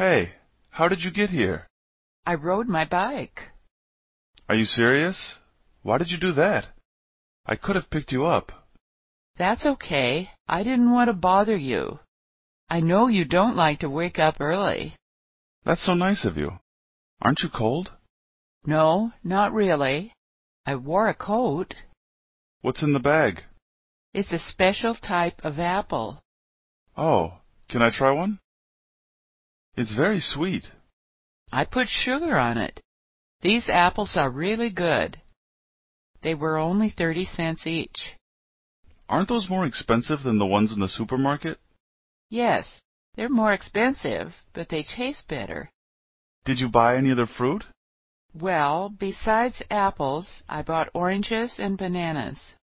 Hey, how did you get here? I rode my bike. Are you serious? Why did you do that? I could have picked you up. That's okay. I didn't want to bother you. I know you don't like to wake up early. That's so nice of you. Aren't you cold? No, not really. I wore a coat. What's in the bag? It's a special type of apple. Oh, can I try one? It's very sweet." "I put sugar on it. These apples are really good. They were only thirty cents each." "Aren't those more expensive than the ones in the supermarket?" "Yes, they're more expensive, but they taste better." "Did you buy any other fruit?" "Well, besides apples, I bought oranges and bananas."